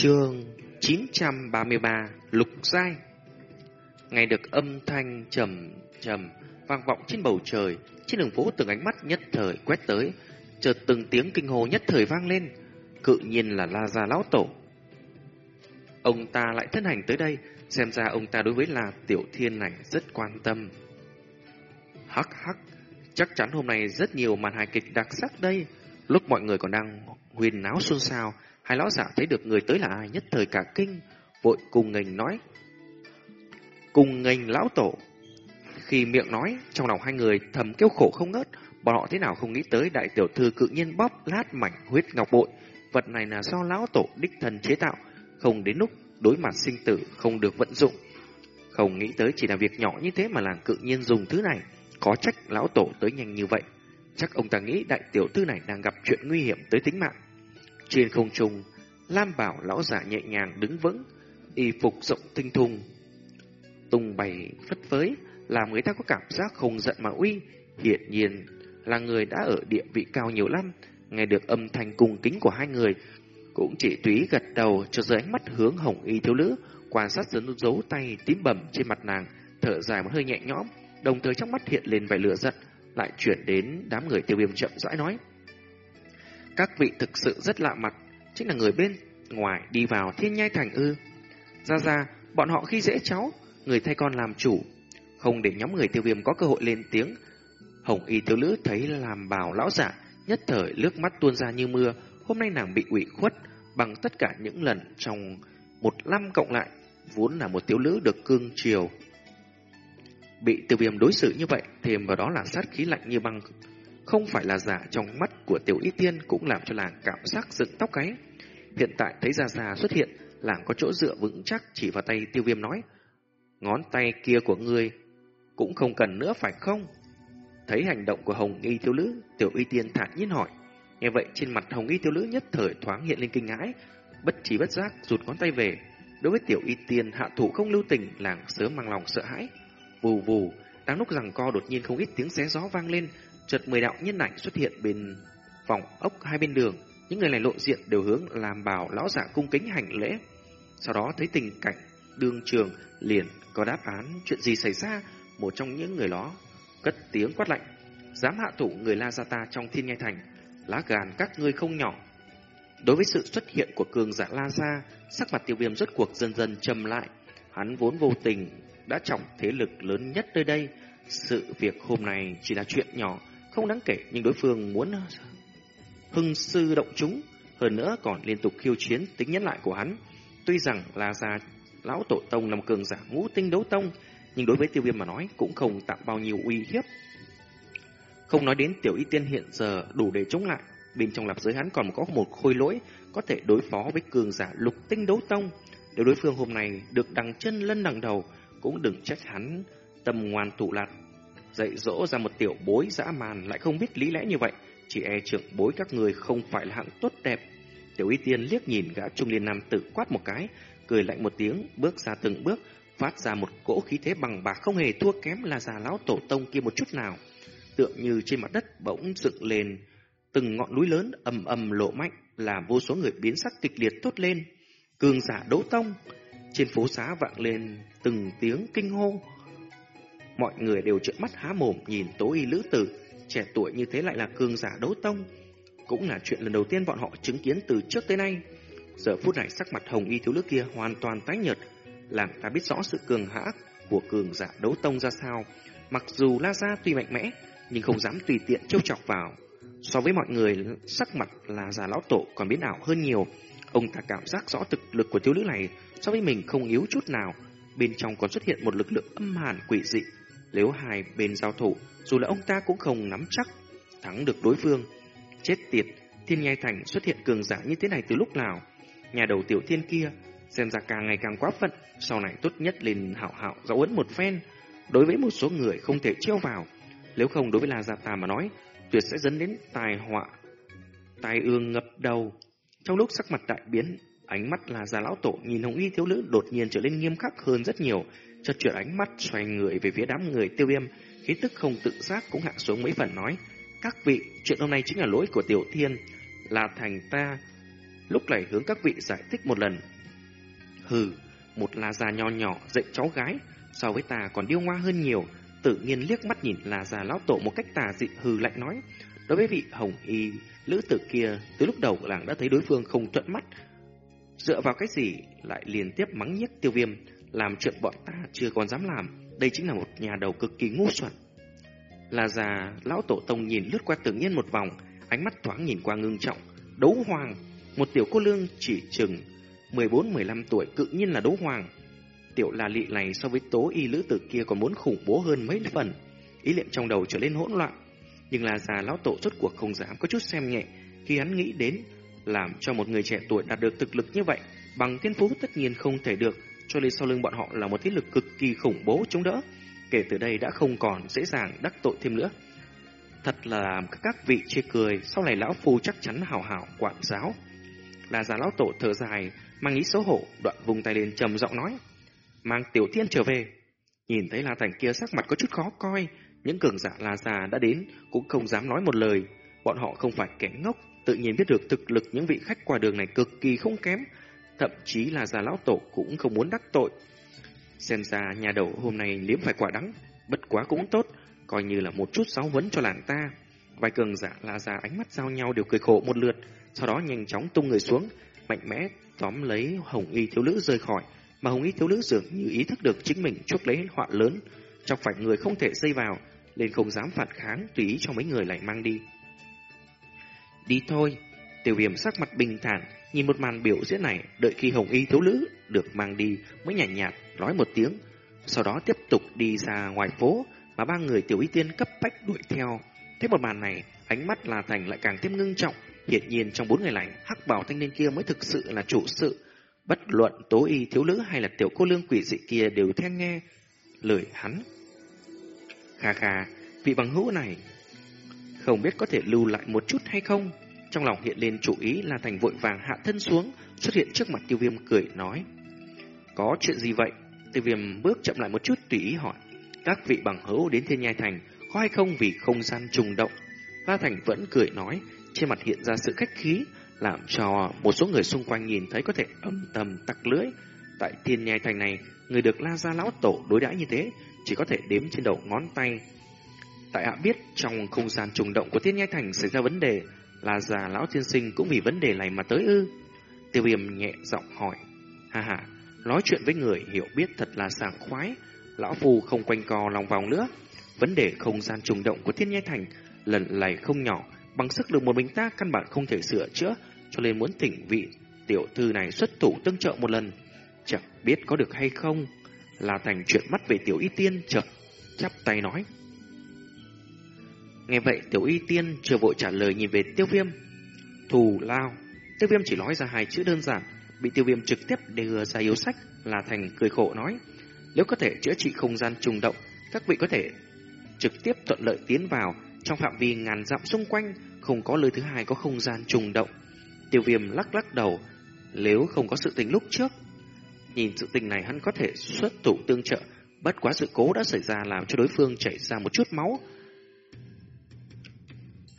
Chương 933 Lục Giai Ngày được âm thanh trầm trầm vang vọng trên bầu trời, trên đường phố từng ánh mắt nhất thời quét tới, chợt từng tiếng kinh hồ nhất thời vang lên, cự nhiên là La Gia lão tổ. Ông ta lại thân hành tới đây, xem ra ông ta đối với La Tiểu Thiên này rất quan tâm. Hắc hắc, chắc chắn hôm nay rất nhiều màn hài kịch đặc sắc đây. Lúc mọi người còn đang huyền náo xôn xao, hai lão giả thấy được người tới là ai nhất thời cả kinh, vội cùng ngành nói. Cùng ngành lão tổ. Khi miệng nói, trong lòng hai người thầm kêu khổ không ngớt, bọn họ thế nào không nghĩ tới đại tiểu thư cự nhiên bóp lát mảnh huyết ngọc bội. Vật này là do lão tổ đích thần chế tạo, không đến lúc đối mặt sinh tử không được vận dụng. Không nghĩ tới chỉ là việc nhỏ như thế mà làng cự nhiên dùng thứ này, có trách lão tổ tới nhanh như vậy. Chắc ông ta nghĩ đại tiểu thư này đang gặp chuyện nguy hiểm tới tính mạng. Trên không trung, Lam Bảo lão giả nhẹ nhàng đứng vững, y phục rộng tinh thùng. Tung bày phất phới, làm người ta có cảm giác không giận mà uy. Hiện nhiên là người đã ở địa vị cao nhiều năm, nghe được âm thanh cùng kính của hai người, cũng chỉ túy gật đầu cho dưới ánh mắt hướng hồng y thiếu nữ, quan sát dấu dấu tay tím bầm trên mặt nàng, thở dài một hơi nhẹ nhõm, đồng thời trong mắt hiện lên vẻ lửa giận, lại chuyển đến đám người tiêu viêm chậm rãi nói. Các vị thực sự rất lạ mặt, chính là người bên ngoài đi vào thiên nhai thành ư. Ra ra, bọn họ khi dễ cháu, người thay con làm chủ. Không để nhóm người tiêu viêm có cơ hội lên tiếng. Hồng y Tiêu nữ thấy làm bảo lão giả, nhất thời nước mắt tuôn ra như mưa. Hôm nay nàng bị ủy khuất bằng tất cả những lần trong một năm cộng lại, vốn là một tiêu nữ được cương chiều. Bị tiêu viêm đối xử như vậy, thêm vào đó là sát khí lạnh như băng không phải là giả trong mắt của tiểu y tiên cũng làm cho làng cảm giác dựng tóc gáy. Hiện tại thấy Gia Gia xuất hiện, làng có chỗ dựa vững chắc chỉ vào tay tiêu viêm nói. Ngón tay kia của ngươi cũng không cần nữa phải không? Thấy hành động của Hồng Y thiếu nữ, tiểu y tiên thản nhiên hỏi. Nghe vậy trên mặt Hồng Y thiếu nữ nhất thời thoáng hiện lên kinh ngãi, bất trí bất giác rụt ngón tay về. Đối với tiểu y tiên hạ thủ không lưu tình, làng sớm mang lòng sợ hãi. Vù vù, đang lúc rằng co đột nhiên không ít tiếng xé gió vang lên, chợt mười đạo nhân ảnh xuất hiện bên vòng ốc hai bên đường. Những người này lộ diện đều hướng làm bảo lão giả cung kính hành lễ. Sau đó thấy tình cảnh đường trường liền có đáp án chuyện gì xảy ra. Một trong những người đó cất tiếng quát lạnh. Dám hạ thủ người La Gia Ta trong thiên nhai thành. Lá gàn các ngươi không nhỏ. Đối với sự xuất hiện của cường giả La Gia, sắc mặt tiêu viêm rốt cuộc dần dần trầm lại. Hắn vốn vô tình đã trọng thế lực lớn nhất nơi đây. Sự việc hôm nay chỉ là chuyện nhỏ, không đáng kể nhưng đối phương muốn ờ, hưng sư động chúng, hơn nữa còn liên tục khiêu chiến tính nhẫn lại của hắn. Tuy rằng là già lão tổ tông nằm cường giả ngũ tinh đấu tông, nhưng đối với tiêu viêm mà nói cũng không tạo bao nhiêu uy hiếp. Không nói đến tiểu y tiên hiện giờ đủ để chống lại, bên trong lạp giới hắn còn có một khôi lỗi có thể đối phó với cường giả lục tinh đấu tông. Nếu đối phương hôm nay được đằng chân lân đằng đầu, cũng đừng trách hắn tâm ngoan tụ lạt dạy dỗ ra một tiểu bối dã man lại không biết lý lẽ như vậy, chỉ e trưởng bối các người không phải là hạng tốt đẹp. Tiểu y tiên liếc nhìn gã trung niên nam tử quát một cái, cười lạnh một tiếng, bước ra từng bước, phát ra một cỗ khí thế bằng bạc không hề thua kém là già lão tổ tông kia một chút nào. Tựa như trên mặt đất bỗng dựng lên, từng ngọn núi lớn ầm ầm lộ mạnh, làm vô số người biến sắc kịch liệt tốt lên. Cường giả đấu tông, trên phố xá vang lên từng tiếng kinh hô, Mọi người đều trợn mắt há mồm nhìn tố y lữ tử, trẻ tuổi như thế lại là cường giả đấu tông. Cũng là chuyện lần đầu tiên bọn họ chứng kiến từ trước tới nay. Giờ phút này sắc mặt hồng y thiếu nữ kia hoàn toàn tái nhợt, làm ta biết rõ sự cường hã của cường giả đấu tông ra sao. Mặc dù La Gia tuy mạnh mẽ, nhưng không dám tùy tiện trêu chọc vào. So với mọi người, sắc mặt là già lão tổ còn biến ảo hơn nhiều. Ông ta cảm giác rõ thực lực của thiếu nữ này so với mình không yếu chút nào. Bên trong còn xuất hiện một lực lượng âm hàn quỷ dị nếu hai bên giao thủ, dù là ông ta cũng không nắm chắc thắng được đối phương. Chết tiệt, thiên nhai thành xuất hiện cường giả như thế này từ lúc nào? Nhà đầu tiểu thiên kia, xem ra càng ngày càng quá phận, sau này tốt nhất lên hạo hạo giáo ấn một phen. Đối với một số người không thể treo vào, nếu không đối với La Gia tà mà nói, tuyệt sẽ dẫn đến tai họa. Tai ương ngập đầu. Trong lúc sắc mặt đại biến, ánh mắt là già lão tổ nhìn hồng y thiếu nữ đột nhiên trở nên nghiêm khắc hơn rất nhiều, chợt chuyển ánh mắt xoay người về phía đám người tiêu viêm, khí tức không tự giác cũng hạ xuống mấy phần nói. Các vị, chuyện hôm nay chính là lỗi của tiểu thiên, là thành ta lúc này hướng các vị giải thích một lần. Hừ, một là già nho nhỏ dạy cháu gái, so với ta còn điêu ngoa hơn nhiều, tự nhiên liếc mắt nhìn là già lão tổ một cách tà dị hừ lạnh nói. Đối với vị hồng y, lữ tử kia, từ lúc đầu làng đã thấy đối phương không thuận mắt. Dựa vào cái gì lại liên tiếp mắng nhiếc tiêu viêm, làm chuyện bọn ta chưa còn dám làm. Đây chính là một nhà đầu cực kỳ ngu xuẩn. Là già, lão tổ tông nhìn lướt qua tự nhiên một vòng, ánh mắt thoáng nhìn qua ngưng trọng. Đấu hoàng, một tiểu cô lương chỉ chừng 14-15 tuổi cự nhiên là đấu hoàng. Tiểu là lị này so với tố y lữ tử kia còn muốn khủng bố hơn mấy phần. Ý niệm trong đầu trở nên hỗn loạn. Nhưng là già lão tổ rốt cuộc không dám có chút xem nhẹ khi hắn nghĩ đến làm cho một người trẻ tuổi đạt được thực lực như vậy bằng thiên phú tất nhiên không thể được cho nên sau lưng bọn họ là một thế lực cực kỳ khủng bố chống đỡ. Kể từ đây đã không còn dễ dàng đắc tội thêm nữa. Thật là làm các vị chê cười sau này lão phu chắc chắn hào hào quản giáo. Là già lão tổ thở dài mang ý xấu hổ đoạn vùng tay lên trầm giọng nói. Mang tiểu thiên trở về. Nhìn thấy la thành kia sắc mặt có chút khó coi những cường giả La Già đã đến cũng không dám nói một lời. Bọn họ không phải kẻ ngốc, tự nhiên biết được thực lực những vị khách qua đường này cực kỳ không kém. Thậm chí là già lão tổ cũng không muốn đắc tội. Xem ra nhà đầu hôm nay liếm phải quả đắng, bất quá cũng tốt, coi như là một chút giáo vấn cho làng ta. Vài cường giả là Già ánh mắt giao nhau đều cười khổ một lượt, sau đó nhanh chóng tung người xuống, mạnh mẽ tóm lấy Hồng Y thiếu nữ rời khỏi, mà Hồng Y thiếu nữ dường như ý thức được chính mình chuốc lấy họa lớn, trong phải người không thể dây vào, nên không dám phản kháng, tùy ý cho mấy người lại mang đi. Đi thôi, tiểu viêm sắc mặt bình thản, nhìn một màn biểu diễn này, đợi khi hồng y thiếu nữ được mang đi mới nhàn nhạt, nhạt, nói một tiếng, sau đó tiếp tục đi ra ngoài phố, mà ba người tiểu y tiên cấp bách đuổi theo. Thế một màn này, ánh mắt là thành lại càng thêm ngưng trọng, hiển nhiên trong bốn ngày lành, hắc bảo thanh niên kia mới thực sự là chủ sự. Bất luận tố y thiếu nữ hay là tiểu cô lương quỷ dị kia đều theo nghe lời hắn Kha kha, vị bằng hữu này không biết có thể lưu lại một chút hay không? Trong lòng hiện lên chủ ý là thành vội vàng hạ thân xuống, xuất hiện trước mặt tiêu viêm cười nói. Có chuyện gì vậy? Tiêu viêm bước chậm lại một chút tùy ý hỏi. Các vị bằng hữu đến thiên nhai thành, có hay không vì không gian trùng động? La Thành vẫn cười nói, trên mặt hiện ra sự khách khí, làm cho một số người xung quanh nhìn thấy có thể âm tầm tặc lưỡi. Tại thiên nhai thành này, người được la ra lão tổ đối đãi như thế, chỉ có thể đếm trên đầu ngón tay. Tại hạ biết trong không gian trùng động của Thiên Nhai Thành xảy ra vấn đề, là già lão tiên sinh cũng vì vấn đề này mà tới ư. Tiêu viêm nhẹ giọng hỏi. Ha ha, nói chuyện với người hiểu biết thật là sảng khoái. Lão phù không quanh co lòng vòng nữa. Vấn đề không gian trùng động của Thiên Nhai Thành lần này không nhỏ, bằng sức lực một mình ta căn bản không thể sửa chữa, cho nên muốn thỉnh vị tiểu thư này xuất thủ tương trợ một lần. Chẳng biết có được hay không. Là thành chuyện mắt về tiểu y tiên chợt chắp tay nói. Nghe vậy tiểu y tiên chưa vội trả lời nhìn về tiêu viêm. Thù lao. Tiêu viêm chỉ nói ra hai chữ đơn giản, bị tiêu viêm trực tiếp đưa ra yếu sách là thành cười khổ nói. Nếu có thể chữa trị không gian trùng động, các vị có thể trực tiếp thuận lợi tiến vào trong phạm vi ngàn dặm xung quanh, không có lời thứ hai có không gian trùng động. Tiêu viêm lắc lắc đầu, nếu không có sự tình lúc trước, Nhìn sự tình này hắn có thể xuất thủ tương trợ, bất quá sự cố đã xảy ra làm cho đối phương chảy ra một chút máu.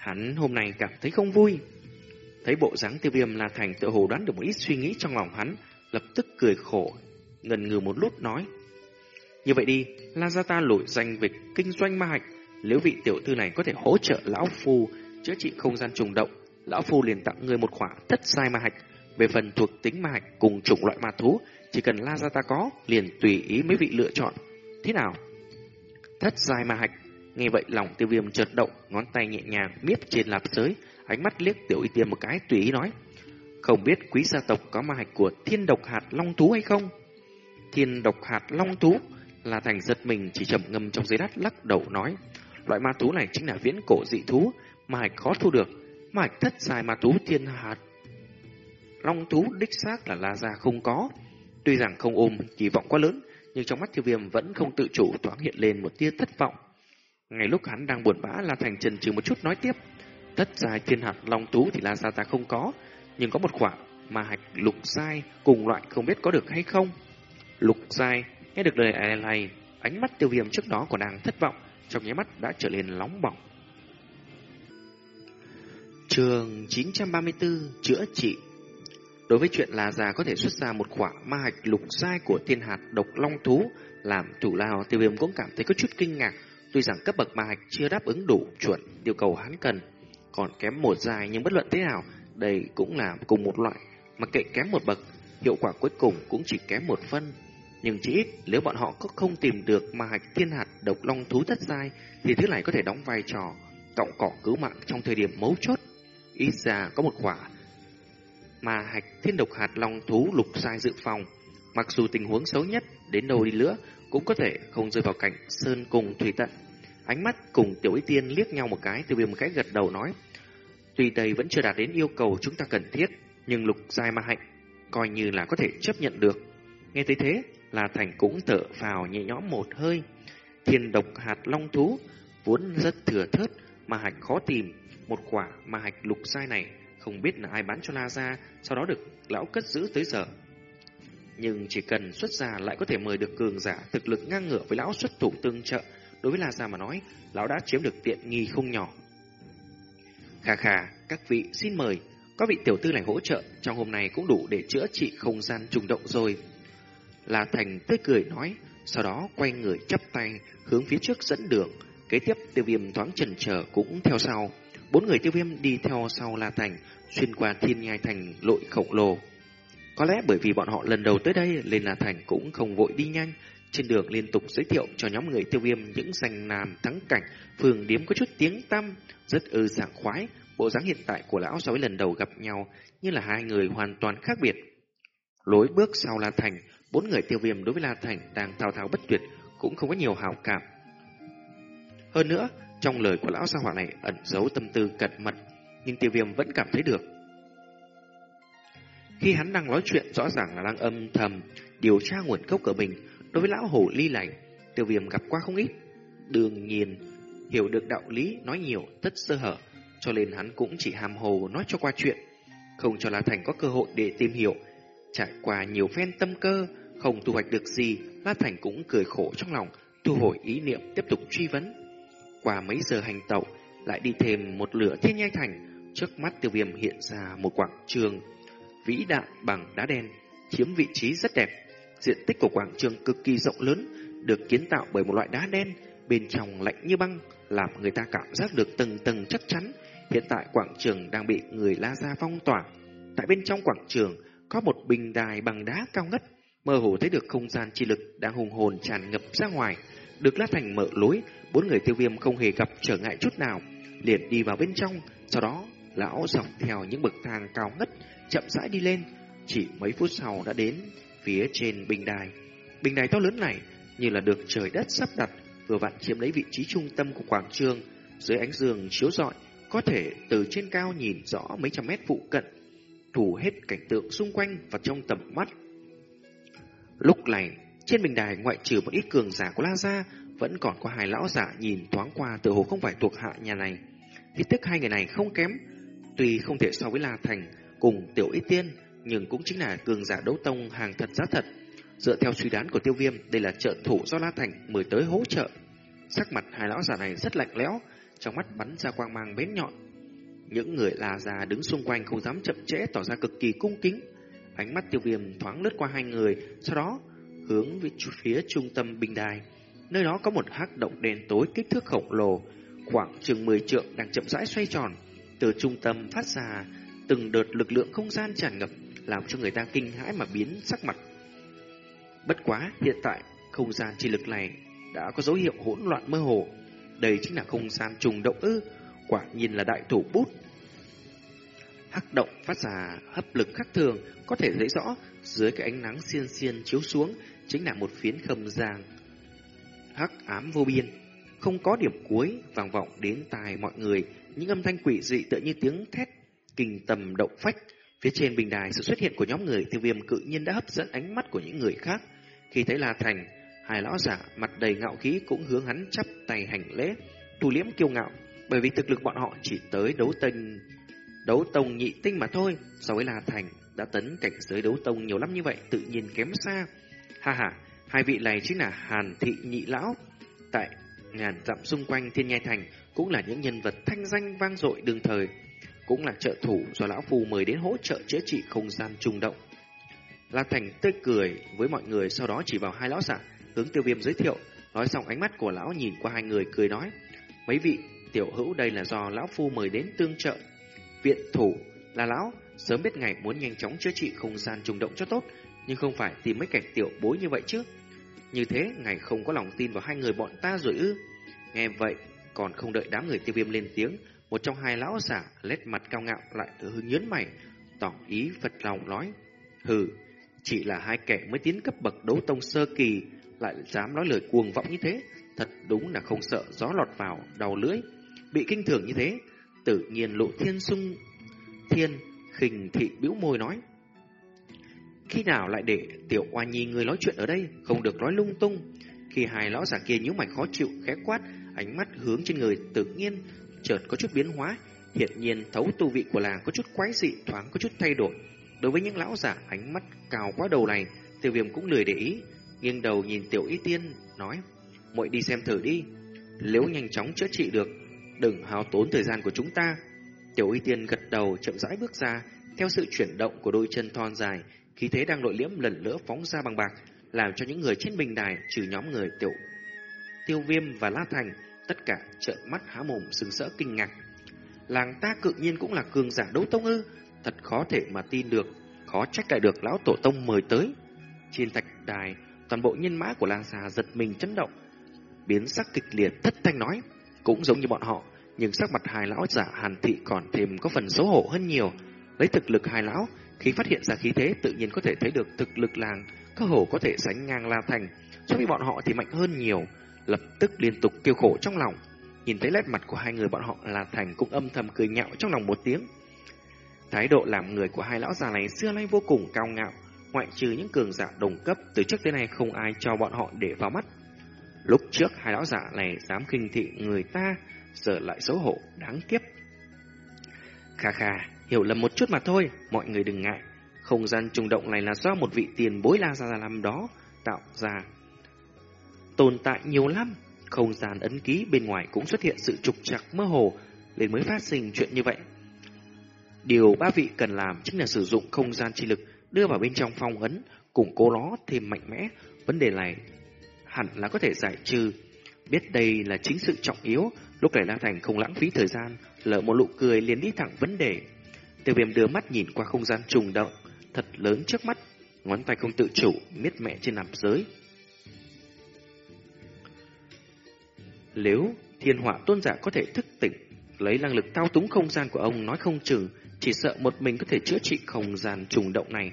Hắn hôm nay cảm thấy không vui. Thấy bộ dáng tiêu viêm là thành tự hồ đoán được một ít suy nghĩ trong lòng hắn, lập tức cười khổ, ngần ngừ một lúc nói. Như vậy đi, La Gia ta nổi danh về kinh doanh ma hạch, nếu vị tiểu thư này có thể hỗ trợ Lão Phu chữa trị không gian trùng động, Lão Phu liền tặng người một khỏa thất sai ma hạch, về phần thuộc tính ma hạch cùng chủng loại ma thú, chỉ cần La Gia ta có, liền tùy ý mấy vị lựa chọn. Thế nào? Thất sai ma hạch. Nghe vậy lòng tiêu viêm chợt động, ngón tay nhẹ nhàng miết trên lạp giới, ánh mắt liếc tiểu y tiên một cái tùy ý nói. Không biết quý gia tộc có ma hạch của thiên độc hạt long thú hay không? Thiên độc hạt long thú là thành giật mình chỉ chậm ngâm trong dưới đất lắc đầu nói. Loại ma thú này chính là viễn cổ dị thú, ma hạch khó thu được. Ma hạch thất dài ma thú thiên hạt. Long thú đích xác là La Gia không có. Tuy rằng không ôm kỳ vọng quá lớn, nhưng trong mắt tiêu viêm vẫn không tự chủ thoáng hiện lên một tia thất vọng. Ngay lúc hắn đang buồn bã La Thành trần trừ một chút nói tiếp. Tất dài thiên hạt long tú thì là Gia ta không có, nhưng có một khoảng mà hạch lục dai cùng loại không biết có được hay không. Lục dai nghe được lời này, ánh mắt tiêu viêm trước đó của nàng thất vọng, trong nháy mắt đã trở nên nóng bỏng. Trường 934 chữa trị Đối với chuyện là già có thể xuất ra một quả ma hạch lục dai của thiên hạt độc long thú, làm thủ lao tiêu viêm cũng cảm thấy có chút kinh ngạc, tuy rằng cấp bậc ma hạch chưa đáp ứng đủ chuẩn yêu cầu hắn cần, còn kém một dài nhưng bất luận thế nào, đây cũng là cùng một loại, mặc kệ kém một bậc, hiệu quả cuối cùng cũng chỉ kém một phân. Nhưng chỉ ít nếu bọn họ có không tìm được ma hạch thiên hạt độc long thú thất giai thì thứ này có thể đóng vai trò cọng cỏ cứu mạng trong thời điểm mấu chốt. Ít ra có một quả mà hạch thiên độc hạt long thú lục sai dự phòng. Mặc dù tình huống xấu nhất đến đâu đi nữa cũng có thể không rơi vào cảnh sơn cùng thủy tận. Ánh mắt cùng tiểu Y tiên liếc nhau một cái, tiêu viêm một cái gật đầu nói. Tuy đây vẫn chưa đạt đến yêu cầu chúng ta cần thiết, nhưng lục giai ma hạnh coi như là có thể chấp nhận được. Nghe thấy thế, là Thành cũng thở phào nhẹ nhõm một hơi. Thiên độc hạt long thú vốn rất thừa thớt, mà hạch khó tìm. Một quả mà hạch lục giai này không biết là ai bán cho La Gia, sau đó được lão cất giữ tới giờ. Nhưng chỉ cần xuất gia lại có thể mời được cường giả thực lực ngang ngửa với lão xuất thủ tương trợ. Đối với La Gia mà nói, lão đã chiếm được tiện nghi không nhỏ. Khà khà, các vị xin mời, có vị tiểu tư này hỗ trợ, trong hôm nay cũng đủ để chữa trị không gian trùng động rồi. La Thành tươi cười nói, sau đó quay người chắp tay hướng phía trước dẫn đường. Kế tiếp tiêu viêm thoáng chần chờ cũng theo sau. Bốn người tiêu viêm đi theo sau La Thành, xuyên qua thiên nhai thành lội khổng lồ. Có lẽ bởi vì bọn họ lần đầu tới đây, nên La Thành cũng không vội đi nhanh. Trên đường liên tục giới thiệu cho nhóm người tiêu viêm những danh nam thắng cảnh, phường điếm có chút tiếng tăm, rất ư sảng khoái. Bộ dáng hiện tại của lão so với lần đầu gặp nhau như là hai người hoàn toàn khác biệt. Lối bước sau La Thành, bốn người tiêu viêm đối với La Thành đang thao thao bất tuyệt, cũng không có nhiều hào cảm. Hơn nữa, trong lời của lão gia hỏa này ẩn giấu tâm tư cẩn mật, nhưng tiêu viêm vẫn cảm thấy được. Khi hắn đang nói chuyện rõ ràng là đang âm thầm điều tra nguồn gốc của mình, đối với lão hồ ly này, tiêu viêm gặp qua không ít. Đương nhiên, hiểu được đạo lý nói nhiều tất sơ hở, cho nên hắn cũng chỉ hàm hồ nói cho qua chuyện, không cho La Thành có cơ hội để tìm hiểu. Trải qua nhiều phen tâm cơ, không thu hoạch được gì, La Thành cũng cười khổ trong lòng, thu hồi ý niệm tiếp tục truy vấn. Qua mấy giờ hành tẩu, lại đi thêm một lửa thiên nhai thành, trước mắt tiêu viêm hiện ra một quảng trường vĩ đại bằng đá đen, chiếm vị trí rất đẹp. Diện tích của quảng trường cực kỳ rộng lớn, được kiến tạo bởi một loại đá đen, bên trong lạnh như băng, làm người ta cảm giác được từng tầng chắc chắn. Hiện tại quảng trường đang bị người La Gia phong tỏa. Tại bên trong quảng trường có một bình đài bằng đá cao ngất, mơ hồ thấy được không gian chi lực đang hùng hồn tràn ngập ra ngoài, được lát thành mở lối, bốn người tiêu viêm không hề gặp trở ngại chút nào, liền đi vào bên trong, sau đó lão dọc theo những bậc thang cao ngất, chậm rãi đi lên, chỉ mấy phút sau đã đến phía trên bình đài. Bình đài to lớn này như là được trời đất sắp đặt, vừa vặn chiếm lấy vị trí trung tâm của quảng trường, dưới ánh dương chiếu rọi, có thể từ trên cao nhìn rõ mấy trăm mét phụ cận, thủ hết cảnh tượng xung quanh và trong tầm mắt. Lúc này, trên bình đài ngoại trừ một ít cường giả của La Gia, vẫn còn có hai lão giả nhìn thoáng qua tự hồ không phải thuộc hạ nhà này. Thì tức hai người này không kém, tuy không thể so với La Thành cùng Tiểu Y Tiên, nhưng cũng chính là cường giả đấu tông hàng thật giá thật. Dựa theo suy đoán của Tiêu Viêm, đây là trợ thủ do La Thành mời tới hỗ trợ. Sắc mặt hai lão giả này rất lạnh lẽo, trong mắt bắn ra quang mang bén nhọn. Những người là già đứng xung quanh không dám chậm trễ tỏ ra cực kỳ cung kính. Ánh mắt Tiêu Viêm thoáng lướt qua hai người, sau đó hướng về phía trung tâm bình đài. Nơi đó có một hắc động đen tối kích thước khổng lồ, khoảng chừng 10 trượng đang chậm rãi xoay tròn. Từ trung tâm phát ra từng đợt lực lượng không gian tràn ngập, làm cho người ta kinh hãi mà biến sắc mặt. Bất quá, hiện tại không gian chi lực này đã có dấu hiệu hỗn loạn mơ hồ. Đây chính là không gian trùng động ư, quả nhiên là đại thủ bút. Hắc động phát ra hấp lực khác thường, có thể thấy rõ dưới cái ánh nắng xiên xiên chiếu xuống chính là một phiến không gian hắc ám vô biên, không có điểm cuối vang vọng đến tai mọi người, những âm thanh quỷ dị tựa như tiếng thét kinh tầm động phách. Phía trên bình đài, sự xuất hiện của nhóm người tiêu viêm cự nhiên đã hấp dẫn ánh mắt của những người khác. Khi thấy La Thành, hai lão giả mặt đầy ngạo khí cũng hướng hắn chắp tay hành lễ, thu liễm kiêu ngạo, bởi vì thực lực bọn họ chỉ tới đấu tinh đấu tông nhị tinh mà thôi, so với La Thành đã tấn cảnh giới đấu tông nhiều lắm như vậy tự nhiên kém xa. Ha ha, hai vị này chính là Hàn Thị Nhị Lão. Tại ngàn dặm xung quanh Thiên Nhai Thành cũng là những nhân vật thanh danh vang dội đương thời cũng là trợ thủ do lão phu mời đến hỗ trợ chữa trị không gian trùng động. La Thành tươi cười với mọi người sau đó chỉ vào hai lão giả, hướng tiêu viêm giới thiệu, nói xong ánh mắt của lão nhìn qua hai người cười nói, mấy vị tiểu hữu đây là do lão phu mời đến tương trợ. Viện thủ là lão, sớm biết ngày muốn nhanh chóng chữa trị không gian trùng động cho tốt, nhưng không phải tìm mấy kẻ tiểu bối như vậy chứ. Như thế, ngài không có lòng tin vào hai người bọn ta rồi ư. Nghe vậy, còn không đợi đám người tiêu viêm lên tiếng, một trong hai lão giả lết mặt cao ngạo lại hư nhớn mày, tỏ ý Phật lòng nói. Hừ, chỉ là hai kẻ mới tiến cấp bậc đấu tông sơ kỳ, lại dám nói lời cuồng vọng như thế, thật đúng là không sợ gió lọt vào đầu lưỡi. Bị kinh thường như thế, tự nhiên lộ thiên sung thiên khình thị bĩu môi nói. Khi nào lại để tiểu oa nhi người nói chuyện ở đây, không được nói lung tung. Khi hai lão giả kia nhíu mày khó chịu, khẽ quát, ánh mắt hướng trên người tự nhiên, chợt có chút biến hóa. hiển nhiên thấu tu vị của làng có chút quái dị, thoáng có chút thay đổi. Đối với những lão giả ánh mắt cao quá đầu này, tiêu viêm cũng lười để ý, nghiêng đầu nhìn tiểu y tiên, nói, muội đi xem thử đi, nếu nhanh chóng chữa trị được, đừng hao tốn thời gian của chúng ta. Tiểu y tiên gật đầu chậm rãi bước ra, theo sự chuyển động của đôi chân thon dài, khí thế đang nội liễm lần nữa phóng ra bằng bạc, làm cho những người trên bình đài trừ nhóm người tiểu tiêu viêm và la thành tất cả trợn mắt há mồm sừng sỡ kinh ngạc. Làng ta cự nhiên cũng là cường giả đấu tông ư, thật khó thể mà tin được, khó trách lại được lão tổ tông mời tới. Trên thạch đài, toàn bộ nhân mã của làng xà giật mình chấn động, biến sắc kịch liệt thất thanh nói, cũng giống như bọn họ, nhưng sắc mặt hai lão giả hàn thị còn thêm có phần xấu hổ hơn nhiều. Lấy thực lực hai lão, khi phát hiện ra khí thế tự nhiên có thể thấy được thực lực làng, cơ hồ có thể sánh ngang La Thành, so với bọn họ thì mạnh hơn nhiều, lập tức liên tục kêu khổ trong lòng. Nhìn thấy nét mặt của hai người bọn họ là Thành cũng âm thầm cười nhạo trong lòng một tiếng. Thái độ làm người của hai lão già này xưa nay vô cùng cao ngạo, ngoại trừ những cường giả đồng cấp từ trước tới nay không ai cho bọn họ để vào mắt. Lúc trước hai lão giả này dám khinh thị người ta, giờ lại xấu hổ, đáng tiếc. Khà khà, hiểu lầm một chút mà thôi, mọi người đừng ngại. Không gian trùng động này là do một vị tiền bối la ra làm đó tạo ra. Tồn tại nhiều lắm, không gian ấn ký bên ngoài cũng xuất hiện sự trục trặc mơ hồ, nên mới phát sinh chuyện như vậy. Điều ba vị cần làm chính là sử dụng không gian chi lực đưa vào bên trong phong ấn, củng cố nó thêm mạnh mẽ. Vấn đề này hẳn là có thể giải trừ. Biết đây là chính sự trọng yếu, lúc này La Thành không lãng phí thời gian, lỡ một nụ cười liền đi thẳng vấn đề. Tiêu viêm đưa mắt nhìn qua không gian trùng động, thật lớn trước mắt, ngón tay không tự chủ, miết mẹ trên nằm giới. Nếu thiên họa tôn giả có thể thức tỉnh, lấy năng lực thao túng không gian của ông nói không chừng, chỉ sợ một mình có thể chữa trị không gian trùng động này.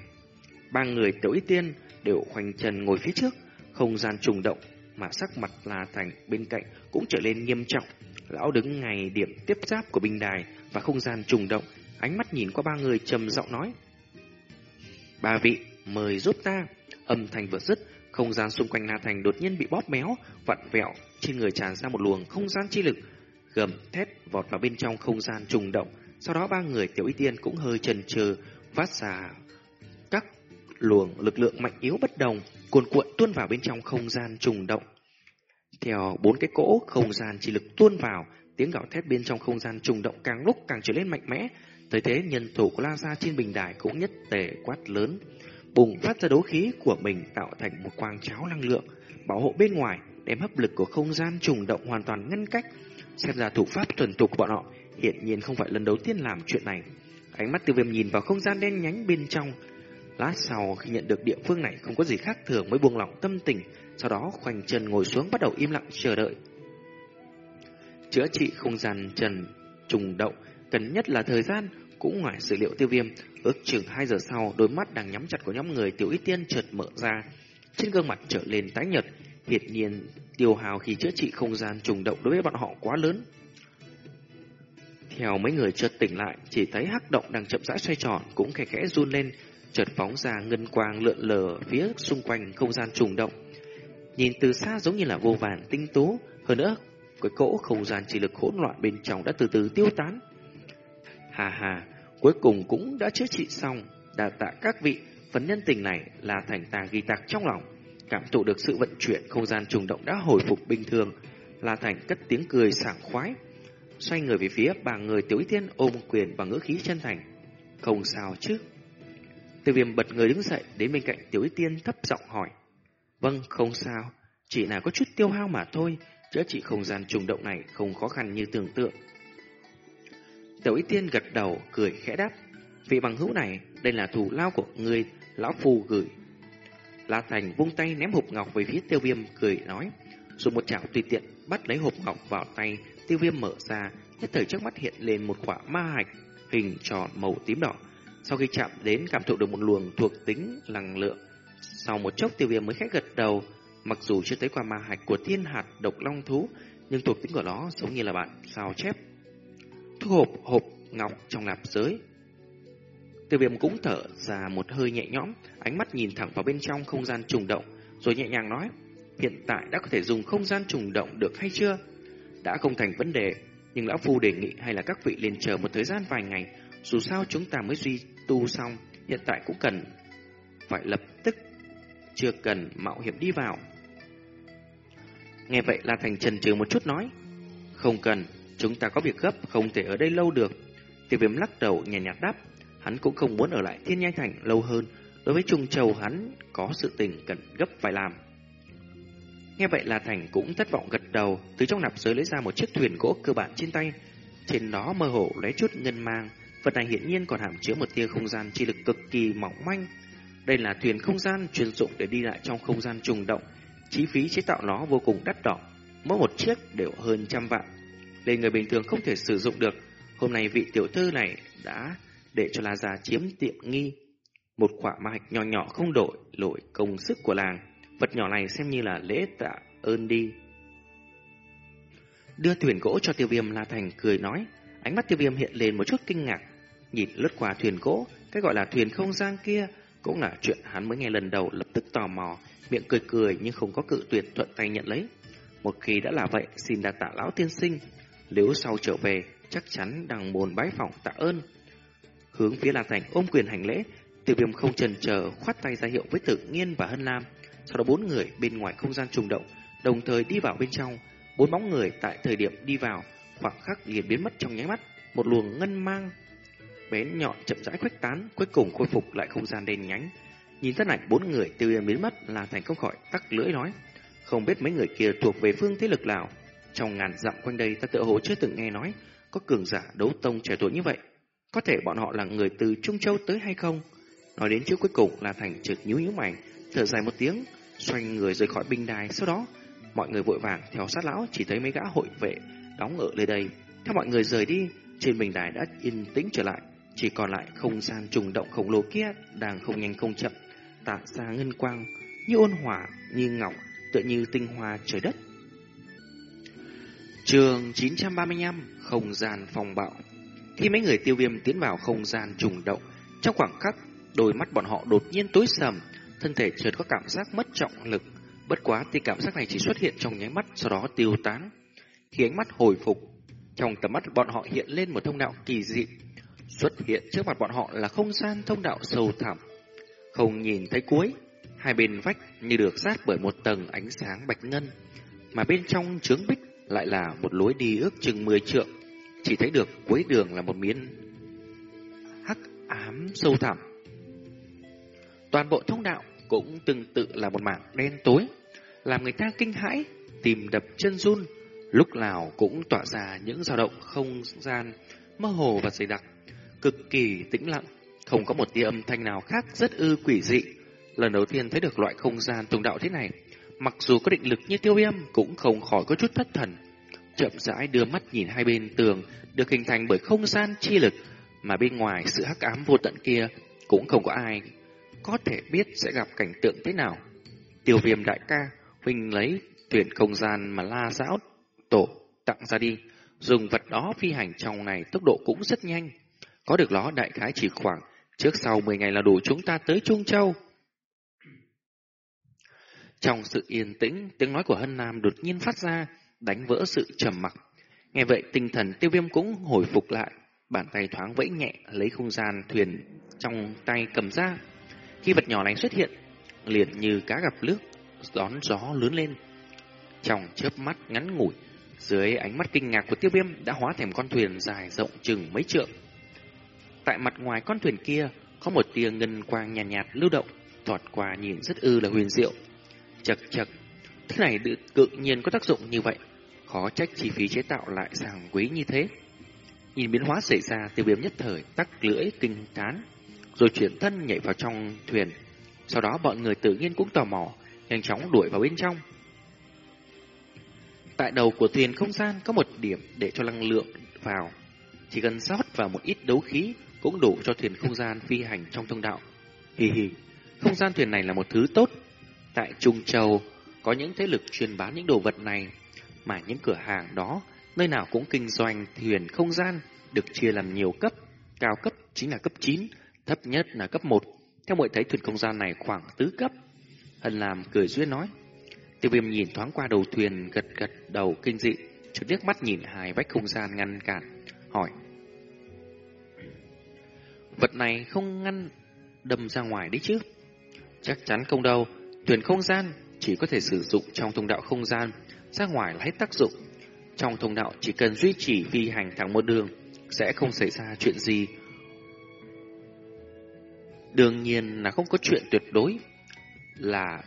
Ba người tiểu y tiên đều khoanh chân ngồi phía trước, không gian trùng động mà sắc mặt là thành bên cạnh cũng trở nên nghiêm trọng. Lão đứng ngay điểm tiếp giáp của binh đài và không gian trùng động, ánh mắt nhìn qua ba người trầm giọng nói. Ba vị, mời giúp ta. Âm thanh vừa dứt, không gian xung quanh La Thành đột nhiên bị bóp méo, vặn vẹo, trên người tràn ra một luồng không gian chi lực, gầm thét vọt vào bên trong không gian trùng động. Sau đó ba người tiểu y tiên cũng hơi chần chừ, phát ra các luồng lực lượng mạnh yếu bất đồng, cuồn cuộn tuôn vào bên trong không gian trùng động. Theo bốn cái cỗ không gian chi lực tuôn vào, tiếng gào thét bên trong không gian trùng động càng lúc càng trở nên mạnh mẽ. Tới thế nhân thủ của La Gia trên bình đài cũng nhất tề quát lớn, bùng phát ra đấu khí của mình tạo thành một quang cháo năng lượng, bảo hộ bên ngoài, đem hấp lực của không gian trùng động hoàn toàn ngăn cách. Xem ra thủ pháp thuần tục của bọn họ hiện nhiên không phải lần đầu tiên làm chuyện này. Ánh mắt tiêu viêm nhìn vào không gian đen nhánh bên trong. Lát sau khi nhận được địa phương này không có gì khác thường mới buông lỏng tâm tình, sau đó khoanh chân ngồi xuống bắt đầu im lặng chờ đợi. Chữa trị không gian trần trùng động cần nhất là thời gian, cũng ngoài sự liệu tiêu viêm, ước chừng 2 giờ sau, đôi mắt đang nhắm chặt của nhóm người tiểu y tiên chợt mở ra, trên gương mặt trở lên tái nhợt, hiển nhiên tiêu hào khi chữa trị không gian trùng động đối với bọn họ quá lớn. Theo mấy người chợt tỉnh lại, chỉ thấy hắc động đang chậm rãi xoay tròn, cũng khẽ khẽ run lên, chợt phóng ra ngân quang lượn lờ phía xung quanh không gian trùng động. Nhìn từ xa giống như là vô vàn tinh tú, hơn nữa, cái cỗ không gian chỉ lực hỗn loạn bên trong đã từ từ tiêu tán. Hà hà, cuối cùng cũng đã chữa trị xong, đà tạ các vị, phần nhân tình này là thành tà ghi tạc trong lòng. Cảm thụ được sự vận chuyển không gian trùng động đã hồi phục bình thường, là thành cất tiếng cười sảng khoái. xoay người về phía bà người tiểu ý tiên ôm quyền và ngữ khí chân thành. Không sao chứ. Tiêu viêm bật người đứng dậy đến bên cạnh tiểu ý tiên thấp giọng hỏi. Vâng, không sao. Chỉ là có chút tiêu hao mà thôi. Chữa trị không gian trùng động này không khó khăn như tưởng tượng. Tiểu y tiên gật đầu, cười khẽ đáp. Vị bằng hữu này, đây là thủ lao của người, lão phù gửi. La Thành vung tay ném hộp ngọc về phía tiêu viêm, cười nói. Dùng một chảo tùy tiện bắt lấy hộp ngọc vào tay, tiêu viêm mở ra, nhất thời trước mắt hiện lên một quả ma hạch hình tròn màu tím đỏ. Sau khi chạm đến cảm thụ được một luồng thuộc tính năng lượng, sau một chốc tiêu viêm mới khẽ gật đầu, mặc dù chưa thấy qua ma hạch của thiên hạt độc long thú, nhưng thuộc tính của nó giống như là bạn sao chép. Thu hộp hộp ngọc trong lạp giới. Tiêu viêm cũng thở ra một hơi nhẹ nhõm, ánh mắt nhìn thẳng vào bên trong không gian trùng động, rồi nhẹ nhàng nói, hiện tại đã có thể dùng không gian trùng động được hay chưa? Đã không thành vấn đề, nhưng Lão Phu đề nghị hay là các vị liền chờ một thời gian vài ngày, dù sao chúng ta mới duy tu xong, hiện tại cũng cần phải lập tức, chưa cần mạo hiểm đi vào. Nghe vậy là Thành trần trừ một chút nói, không cần, chúng ta có việc gấp, không thể ở đây lâu được. Tiêu viêm lắc đầu nhẹ nhạt đáp, hắn cũng không muốn ở lại thiên nhai thành lâu hơn, đối với Trung Châu hắn có sự tình cần gấp phải làm. Nghe vậy là Thành cũng thất vọng gật đầu, từ trong nạp giới lấy ra một chiếc thuyền gỗ cơ bản trên tay. Trên đó mơ hồ lấy chút ngân mang, vật này hiển nhiên còn hàm chứa một tia không gian chi lực cực kỳ mỏng manh. Đây là thuyền không gian chuyên dụng để đi lại trong không gian trùng động, chi phí chế tạo nó vô cùng đắt đỏ, mỗi một chiếc đều hơn trăm vạn. Lên người bình thường không thể sử dụng được, hôm nay vị tiểu thư này đã để cho La Gia chiếm tiện nghi. Một quả ma hạch nhỏ nhỏ không đổi lỗi công sức của làng. Vật nhỏ này xem như là lễ tạ ơn đi. Đưa thuyền gỗ cho tiêu viêm La Thành cười nói. Ánh mắt tiêu viêm hiện lên một chút kinh ngạc. Nhìn lướt qua thuyền gỗ, cái gọi là thuyền không gian kia cũng là chuyện hắn mới nghe lần đầu lập tức tò mò, miệng cười cười nhưng không có cự tuyệt thuận tay nhận lấy. Một khi đã là vậy, xin đa tạ lão tiên sinh. Nếu sau trở về, chắc chắn đang buồn bái phỏng tạ ơn. Hướng phía La Thành ôm quyền hành lễ, tiêu viêm không chần chờ khoát tay ra hiệu với tự nghiên và hân lam. Sau đó bốn người bên ngoài không gian trùng động, đồng thời đi vào bên trong. Bốn bóng người tại thời điểm đi vào, khoảng khắc liền biến mất trong nháy mắt. Một luồng ngân mang bén nhọn chậm rãi khuếch tán, cuối cùng khôi phục lại không gian đen nhánh. Nhìn thân ảnh bốn người tiêu viêm biến mất là thành không khỏi tắc lưỡi nói. Không biết mấy người kia thuộc về phương thế lực nào. Trong ngàn dặm quanh đây ta tựa hồ chưa từng nghe nói có cường giả đấu tông trẻ tuổi như vậy. Có thể bọn họ là người từ Trung Châu tới hay không? Nói đến trước cuối cùng là thành trực nhíu nhíu mày, thở dài một tiếng, xoay người rời khỏi binh đài. Sau đó, mọi người vội vàng theo sát lão chỉ thấy mấy gã hội vệ đóng ở nơi đây. Theo mọi người rời đi, trên bình đài đã yên tĩnh trở lại, chỉ còn lại không gian trùng động khổng lồ kia đang không nhanh không chậm, tản ra ngân quang như ôn hỏa, như ngọc, tựa như tinh hoa trời đất. Trường 935 Không gian phòng bạo. Khi mấy người tiêu viêm tiến vào không gian trùng động, Trong khoảng khắc, Đôi mắt bọn họ đột nhiên tối sầm, Thân thể chợt có cảm giác mất trọng lực. Bất quá thì cảm giác này chỉ xuất hiện trong nháy mắt, Sau đó tiêu tán. Khi ánh mắt hồi phục, Trong tầm mắt bọn họ hiện lên một thông đạo kỳ dị, Xuất hiện trước mặt bọn họ là không gian thông đạo sâu thẳm. Không nhìn thấy cuối, Hai bên vách như được sát bởi một tầng ánh sáng bạch ngân, Mà bên trong trướng bích lại là một lối đi ước chừng 10 trượng. Chỉ thấy được cuối đường là một miếng hắc ám sâu thẳm. Toàn bộ thông đạo cũng tương tự là một mảng đen tối, làm người ta kinh hãi, tìm đập chân run, lúc nào cũng tỏa ra những dao động không gian mơ hồ và dày đặc, cực kỳ tĩnh lặng, không có một tia âm thanh nào khác rất ư quỷ dị. Lần đầu tiên thấy được loại không gian thông đạo thế này, Mặc dù có định lực như tiêu viêm cũng không khỏi có chút thất thần. Chậm rãi đưa mắt nhìn hai bên tường được hình thành bởi không gian chi lực mà bên ngoài sự hắc ám vô tận kia cũng không có ai có thể biết sẽ gặp cảnh tượng thế nào. Tiêu viêm đại ca, huynh lấy tuyển không gian mà la giáo tổ tặng ra đi, dùng vật đó phi hành trong này tốc độ cũng rất nhanh. Có được nó đại khái chỉ khoảng trước sau 10 ngày là đủ chúng ta tới Trung Châu. Trong sự yên tĩnh, tiếng nói của Hân Nam đột nhiên phát ra, đánh vỡ sự trầm mặc. Nghe vậy tinh thần tiêu viêm cũng hồi phục lại, bàn tay thoáng vẫy nhẹ lấy không gian thuyền trong tay cầm ra. Khi vật nhỏ này xuất hiện, liền như cá gặp nước, đón gió lớn lên. Trong chớp mắt ngắn ngủi, Dưới ánh mắt kinh ngạc của tiêu viêm đã hóa thành con thuyền dài rộng chừng mấy trượng. Tại mặt ngoài con thuyền kia có một tia ngân quang nhàn nhạt, nhạt lưu động, thoạt qua nhìn rất ư là huyền diệu. Chật chật, thứ này tự nhiên có tác dụng như vậy, khó trách chi phí chế tạo lại sàng quý như thế. Nhìn biến hóa xảy ra, tiêu viêm nhất thời tắc lưỡi kinh tán, rồi chuyển thân nhảy vào trong thuyền. Sau đó bọn người tự nhiên cũng tò mò, nhanh chóng đuổi vào bên trong. Tại đầu của thuyền không gian có một điểm để cho năng lượng vào. Chỉ cần rót vào một ít đấu khí cũng đủ cho thuyền không gian phi hành trong thông đạo. Hì hì, không gian thuyền này là một thứ tốt. Tại Trung Châu có những thế lực truyền bán những đồ vật này, mà những cửa hàng đó nơi nào cũng kinh doanh thuyền không gian được chia làm nhiều cấp, cao cấp chính là cấp 9, thấp nhất là cấp 1. Theo mọi thấy thuyền không gian này khoảng tứ cấp. Hân làm cười duyên nói. Tiêu viêm nhìn thoáng qua đầu thuyền gật gật đầu kinh dị, chợt liếc mắt nhìn hai vách không gian ngăn cản, hỏi. Vật này không ngăn đâm ra ngoài đấy chứ? Chắc chắn không đâu, Tuyển không gian chỉ có thể sử dụng trong thông đạo không gian, ra ngoài là hết tác dụng. Trong thông đạo chỉ cần duy trì phi hành thẳng một đường, sẽ không xảy ra chuyện gì. Đương nhiên là không có chuyện tuyệt đối, là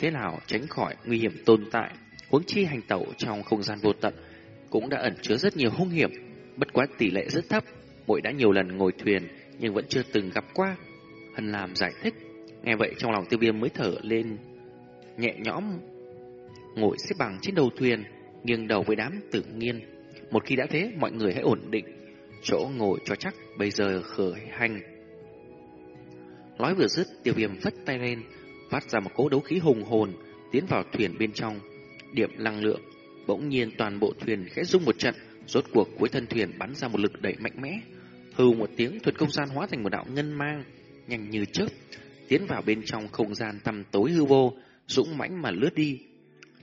thế nào tránh khỏi nguy hiểm tồn tại. Huống chi hành tẩu trong không gian vô tận cũng đã ẩn chứa rất nhiều hung hiểm, bất quá tỷ lệ rất thấp. Mỗi đã nhiều lần ngồi thuyền nhưng vẫn chưa từng gặp qua. Hân làm giải thích, nghe vậy trong lòng tiêu viêm mới thở lên nhẹ nhõm ngồi xếp bằng trên đầu thuyền, nghiêng đầu với đám tự nhiên. Một khi đã thế, mọi người hãy ổn định, chỗ ngồi cho chắc, bây giờ khởi hành. Nói vừa dứt, tiêu viêm phất tay lên, phát ra một cỗ đấu khí hùng hồn, tiến vào thuyền bên trong. Điểm năng lượng, bỗng nhiên toàn bộ thuyền khẽ rung một trận, rốt cuộc cuối thân thuyền bắn ra một lực đẩy mạnh mẽ. Hừ một tiếng, thuật không gian hóa thành một đạo ngân mang, nhanh như chớp, tiến vào bên trong không gian tăm tối hư vô, dũng mãnh mà lướt đi.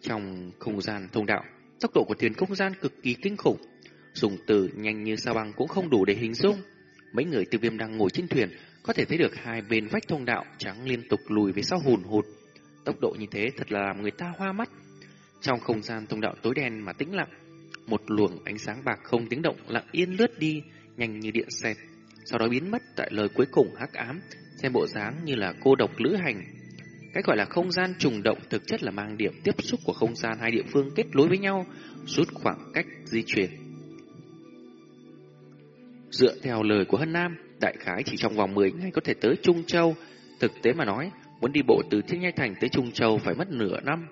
Trong không gian thông đạo, tốc độ của thuyền không gian cực kỳ kinh khủng, dùng từ nhanh như sao băng cũng không đủ để hình dung. Mấy người tiêu viêm đang ngồi trên thuyền có thể thấy được hai bên vách thông đạo trắng liên tục lùi về sau hùn hụt. Tốc độ như thế thật là làm người ta hoa mắt. Trong không gian thông đạo tối đen mà tĩnh lặng, một luồng ánh sáng bạc không tiếng động lặng yên lướt đi, nhanh như điện xẹt, sau đó biến mất tại lời cuối cùng hắc ám, xem bộ dáng như là cô độc lữ hành. Cái gọi là không gian trùng động thực chất là mang điểm tiếp xúc của không gian hai địa phương kết nối với nhau, rút khoảng cách di chuyển. Dựa theo lời của Hân Nam, đại khái chỉ trong vòng 10 ngày có thể tới Trung Châu. Thực tế mà nói, muốn đi bộ từ Thiên Nhai Thành tới Trung Châu phải mất nửa năm.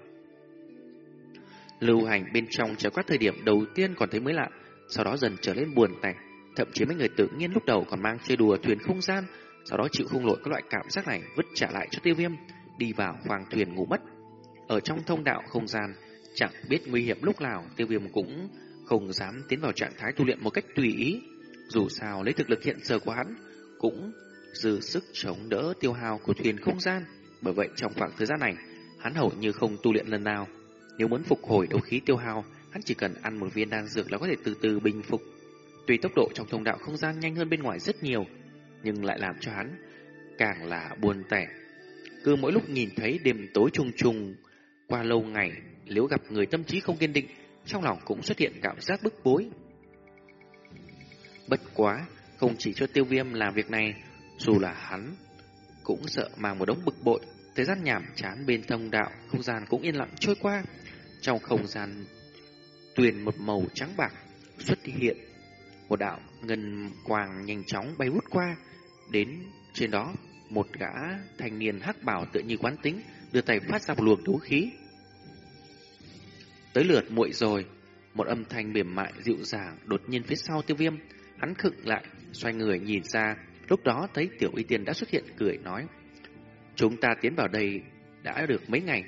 Lưu hành bên trong trải qua thời điểm đầu tiên còn thấy mới lạ, sau đó dần trở lên buồn tẻ. Thậm chí mấy người tự nhiên lúc đầu còn mang chơi đùa thuyền không gian, sau đó chịu không nổi các loại cảm giác này vứt trả lại cho tiêu viêm, đi vào khoang thuyền ngủ mất. Ở trong thông đạo không gian, chẳng biết nguy hiểm lúc nào, tiêu viêm cũng không dám tiến vào trạng thái tu luyện một cách tùy ý. Dù sao lấy thực lực hiện giờ của hắn, cũng dư sức chống đỡ tiêu hao của thuyền không gian. Bởi vậy trong khoảng thời gian này, hắn hầu như không tu luyện lần nào. Nếu muốn phục hồi đấu khí tiêu hao, hắn chỉ cần ăn một viên đan dược là có thể từ từ bình phục. Tuy tốc độ trong thông đạo không gian nhanh hơn bên ngoài rất nhiều, nhưng lại làm cho hắn càng là buồn tẻ. Cứ mỗi lúc nhìn thấy đêm tối trùng trùng qua lâu ngày, nếu gặp người tâm trí không kiên định, trong lòng cũng xuất hiện cảm giác bức bối. Bất quá, không chỉ cho tiêu viêm làm việc này, dù là hắn cũng sợ mang một đống bực bội, thời gian nhảm chán bên thông đạo, không gian cũng yên lặng trôi qua. Trong không gian tuyền một màu trắng bạc xuất hiện một đạo ngân quang nhanh chóng bay vút qua, đến trên đó một gã thanh niên hắc bảo tự như quán tính, đưa tay phát ra một luồng đấu khí. Tới lượt muội rồi, một âm thanh mềm mại dịu dàng đột nhiên phía sau tiêu viêm, hắn khựng lại, xoay người nhìn ra, lúc đó thấy tiểu y tiên đã xuất hiện cười nói. Chúng ta tiến vào đây đã được mấy ngày,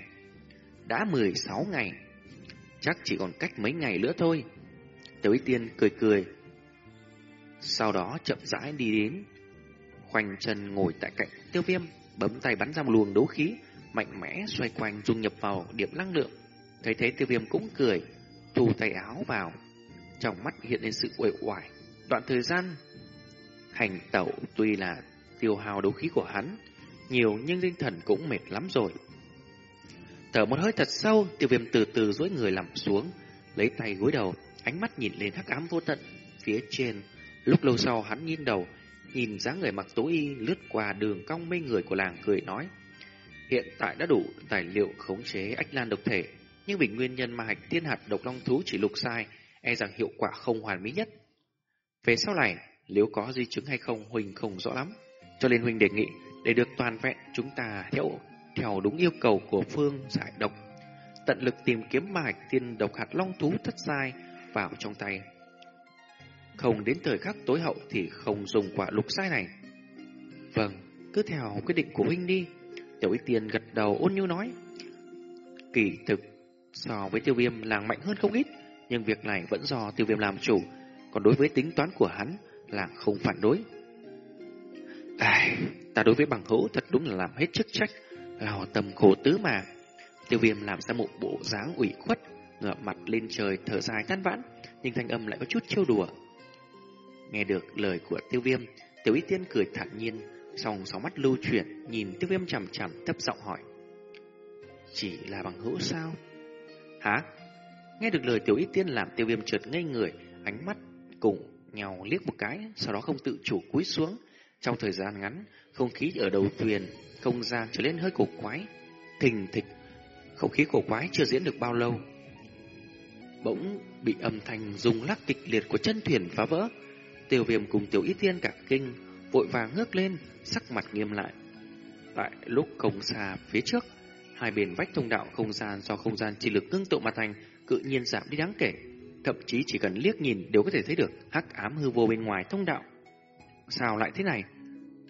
đã 16 ngày, chắc chỉ còn cách mấy ngày nữa thôi. Tiểu y tiên cười cười, sau đó chậm rãi đi đến, khoanh chân ngồi tại cạnh tiêu viêm, bấm tay bắn ra một luồng đấu khí, mạnh mẽ xoay quanh dung nhập vào điểm năng lượng. Thấy thế tiêu viêm cũng cười, thu tay áo vào, trong mắt hiện lên sự uể oải. Đoạn thời gian hành tẩu tuy là tiêu hao đấu khí của hắn nhiều nhưng tinh thần cũng mệt lắm rồi. Thở một hơi thật sâu, tiêu viêm từ từ duỗi người nằm xuống, lấy tay gối đầu, ánh mắt nhìn lên hắc ám vô tận phía trên. Lúc lâu sau hắn nhìn đầu, nhìn dáng người mặc tố y lướt qua đường cong mê người của làng cười nói. Hiện tại đã đủ tài liệu khống chế ách lan độc thể, nhưng vì nguyên nhân mà hạch thiên hạt độc long thú chỉ lục sai, e rằng hiệu quả không hoàn mỹ nhất. Về sau này, nếu có di chứng hay không Huỳnh không rõ lắm. Cho nên Huỳnh đề nghị để được toàn vẹn chúng ta theo theo đúng yêu cầu của phương giải độc. Tận lực tìm kiếm ma hạch thiên độc hạt long thú thất sai vào trong tay. Không đến thời khắc tối hậu thì không dùng quả lục sai này. Vâng, cứ theo quyết định của Huynh đi. Tiểu Y Tiên gật đầu ôn nhu nói. Kỳ thực, so với tiêu viêm làng mạnh hơn không ít, nhưng việc này vẫn do tiêu viêm làm chủ, còn đối với tính toán của hắn là không phản đối. Ai, ta đối với bằng hữu thật đúng là làm hết chức trách, lào tầm khổ tứ mà. Tiêu viêm làm ra một bộ dáng ủy khuất, ngửa mặt lên trời thở dài than vãn, nhưng thanh âm lại có chút trêu đùa. Nghe được lời của tiêu viêm, tiểu y tiên cười thản nhiên, song sóng mắt lưu chuyển, nhìn tiêu viêm chằm chằm thấp giọng hỏi. Chỉ là bằng hữu sao? Hả? Nghe được lời tiểu y tiên làm tiêu viêm trượt ngây người, ánh mắt cùng nhau liếc một cái, sau đó không tự chủ cúi xuống. Trong thời gian ngắn, không khí ở đầu thuyền, không gian trở nên hơi cổ quái, thình thịch. Không khí cổ quái chưa diễn được bao lâu. Bỗng bị âm thanh rung lắc kịch liệt của chân thuyền phá vỡ. Tiêu viêm cùng tiểu y thiên cả kinh, vội vàng ngước lên, sắc mặt nghiêm lại. Tại lúc không xa phía trước, hai bên vách thông đạo không gian do không gian chỉ lực ngưng tụ mà thành, cự nhiên giảm đi đáng kể. Thậm chí chỉ cần liếc nhìn đều có thể thấy được hắc ám hư vô bên ngoài thông đạo. Sao lại thế này?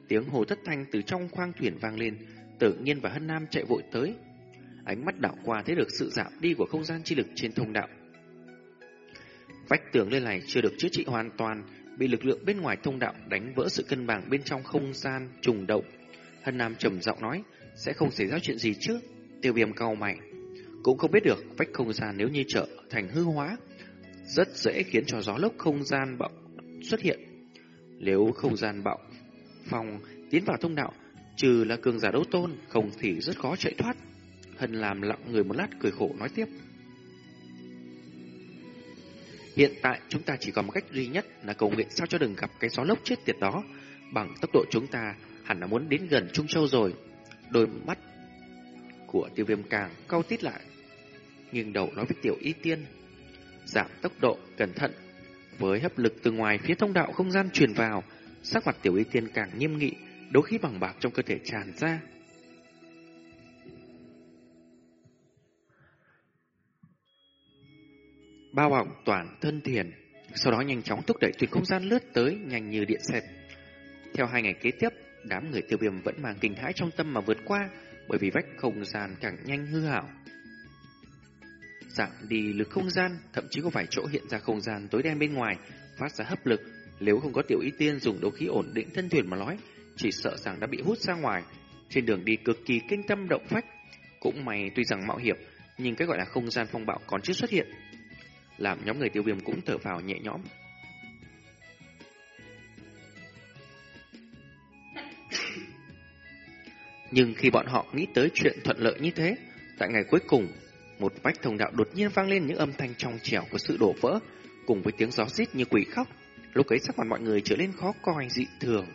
Tiếng hồ thất thanh từ trong khoang thuyền vang lên, tự nhiên và hân nam chạy vội tới. Ánh mắt đảo qua thấy được sự giảm đi của không gian chi lực trên thông đạo. Vách tường lên này chưa được chữa trị hoàn toàn, bị lực lượng bên ngoài thông đạo đánh vỡ sự cân bằng bên trong không gian trùng động. Hân Nam trầm giọng nói, sẽ không xảy ra chuyện gì chứ? Tiêu viêm cao mày. Cũng không biết được vách không gian nếu như trở thành hư hóa, rất dễ khiến cho gió lốc không gian bạo xuất hiện. Nếu không gian bạo phòng tiến vào thông đạo, trừ là cường giả đấu tôn, không thì rất khó chạy thoát. Hân làm lặng người một lát cười khổ nói tiếp. Hiện tại chúng ta chỉ còn một cách duy nhất là cầu nguyện sao cho đừng gặp cái gió lốc chết tiệt đó. Bằng tốc độ chúng ta hẳn là muốn đến gần Trung Châu rồi. Đôi mắt của tiêu viêm càng cau tít lại. Nhưng đầu nói với tiểu y tiên. Giảm tốc độ, cẩn thận. Với hấp lực từ ngoài phía thông đạo không gian truyền vào, sắc mặt tiểu y tiên càng nghiêm nghị, đôi khí bằng bạc trong cơ thể tràn ra. Bao bọc toàn thân thiền, sau đó nhanh chóng thúc đẩy tuyệt không gian lướt tới nhanh như điện xẹt. Theo hai ngày kế tiếp, đám người tiêu viêm vẫn mang kinh hãi trong tâm mà vượt qua, bởi vì vách không gian càng nhanh hư hảo. dạng đi lực không gian, thậm chí có vài chỗ hiện ra không gian tối đen bên ngoài, phát ra hấp lực. Nếu không có tiểu y tiên dùng đấu khí ổn định thân thuyền mà nói, chỉ sợ rằng đã bị hút ra ngoài. Trên đường đi cực kỳ kinh tâm động phách. Cũng may tuy rằng mạo hiểm, nhưng cái gọi là không gian phong bạo còn chưa xuất hiện, làm nhóm người tiêu viêm cũng thở vào nhẹ nhõm. Nhưng khi bọn họ nghĩ tới chuyện thuận lợi như thế, tại ngày cuối cùng, một vách thông đạo đột nhiên vang lên những âm thanh trong trẻo của sự đổ vỡ, cùng với tiếng gió rít như quỷ khóc. Lúc ấy sắc mặt mọi người trở nên khó coi dị thường.